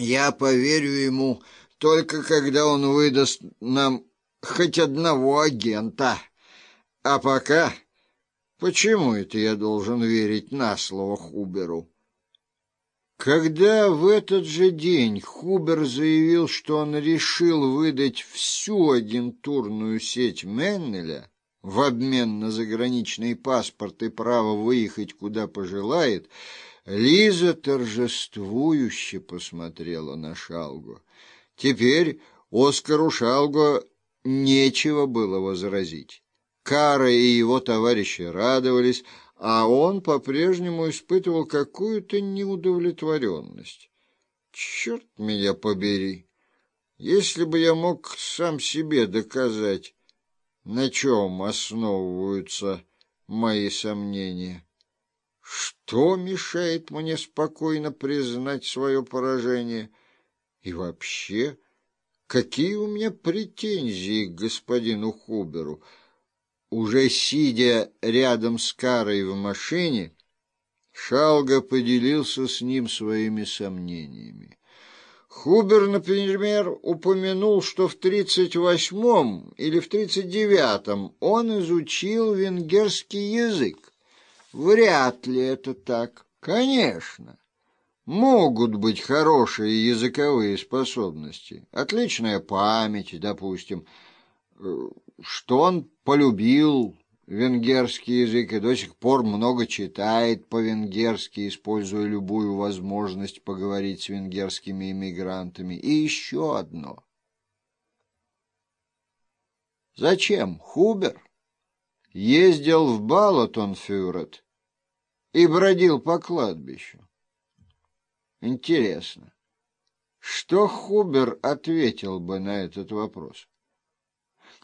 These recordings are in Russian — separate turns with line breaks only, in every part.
Я поверю ему только когда он выдаст нам хоть одного агента. А пока... Почему это я должен верить на слово Хуберу? Когда в этот же день Хубер заявил, что он решил выдать всю агентурную сеть Меннеля в обмен на заграничный паспорт и право выехать куда пожелает, Лиза торжествующе посмотрела на Шалгу. Теперь Оскару Шалго нечего было возразить. Кара и его товарищи радовались, а он по-прежнему испытывал какую-то неудовлетворенность. Черт меня побери! Если бы я мог сам себе доказать, на чем основываются мои сомнения. Что мешает мне спокойно признать свое поражение? И вообще, какие у меня претензии к господину Хуберу? Уже сидя рядом с Карой в машине, Шалга поделился с ним своими сомнениями. Хубер, например, упомянул, что в 38-м или в 39-м он изучил венгерский язык. Вряд ли это так. Конечно. Могут быть хорошие языковые способности, отличная память, допустим, э, что он полюбил венгерский язык и до сих пор много читает по-венгерски, используя любую возможность поговорить с венгерскими иммигрантами. И еще одно. Зачем Хубер ездил в Балатонфюрет и бродил по кладбищу? Интересно, что Хубер ответил бы на этот вопрос?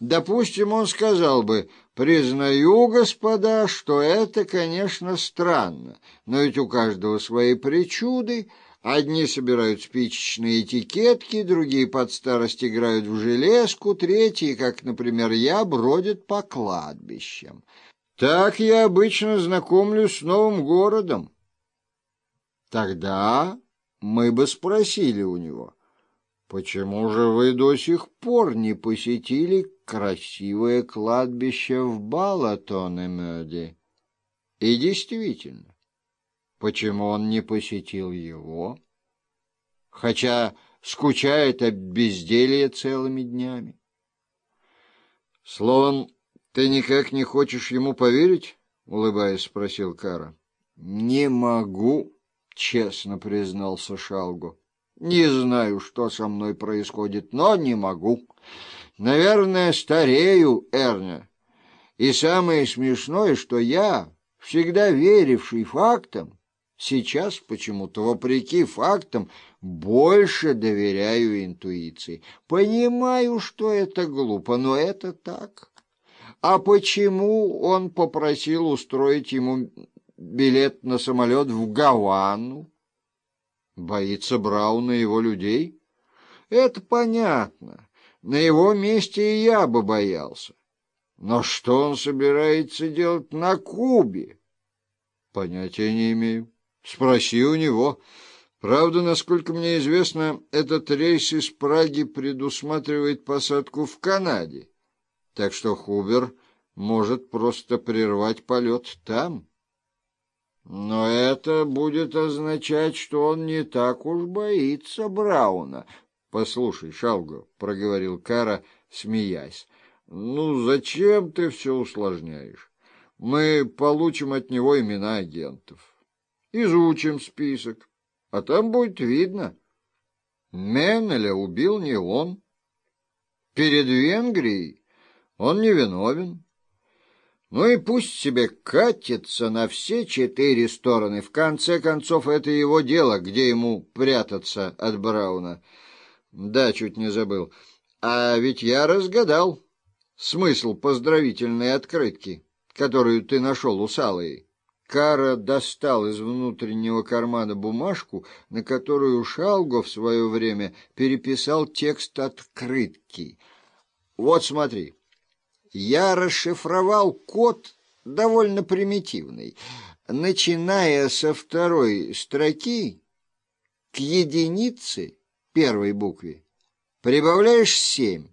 Допустим, он сказал бы, «Признаю, господа, что это, конечно, странно, но ведь у каждого свои причуды, Одни собирают спичечные этикетки, другие под старость играют в железку, третьи, как, например, я, бродят по кладбищам. Так я обычно знакомлюсь с новым городом. Тогда мы бы спросили у него, почему же вы до сих пор не посетили красивое кладбище в Балатон-Эмёде? И действительно, почему он не посетил его, хотя скучает от безделья целыми днями? Словом, ты никак не хочешь ему поверить? — улыбаясь, спросил Кара. — Не могу, — честно признался Шалгу. — Не знаю, что со мной происходит, но не могу. Наверное, старею, Эрня. И самое смешное, что я, всегда веривший фактам, сейчас почему-то, вопреки фактам, больше доверяю интуиции. Понимаю, что это глупо, но это так. А почему он попросил устроить ему билет на самолет в Гавану? Боится Брауна его людей? Это понятно. На его месте и я бы боялся. Но что он собирается делать на Кубе? Понятия не имею. Спроси у него. Правда, насколько мне известно, этот рейс из Праги предусматривает посадку в Канаде. Так что Хубер может просто прервать полет там. Но это будет означать, что он не так уж боится Брауна. — Послушай, Шалго, — проговорил Кара, смеясь, — ну зачем ты все усложняешь? Мы получим от него имена агентов. Изучим список, а там будет видно. Меннеля убил не он. Перед Венгрией он не виновен. Ну и пусть себе катится на все четыре стороны. В конце концов, это его дело, где ему прятаться от Брауна. Да, чуть не забыл. А ведь я разгадал смысл поздравительной открытки, которую ты нашел у Салой. Кара достал из внутреннего кармана бумажку, на которую Шалго в свое время переписал текст открытки. Вот смотри. Я расшифровал код довольно примитивный. Начиная со второй строки, к единице первой букве, прибавляешь семь.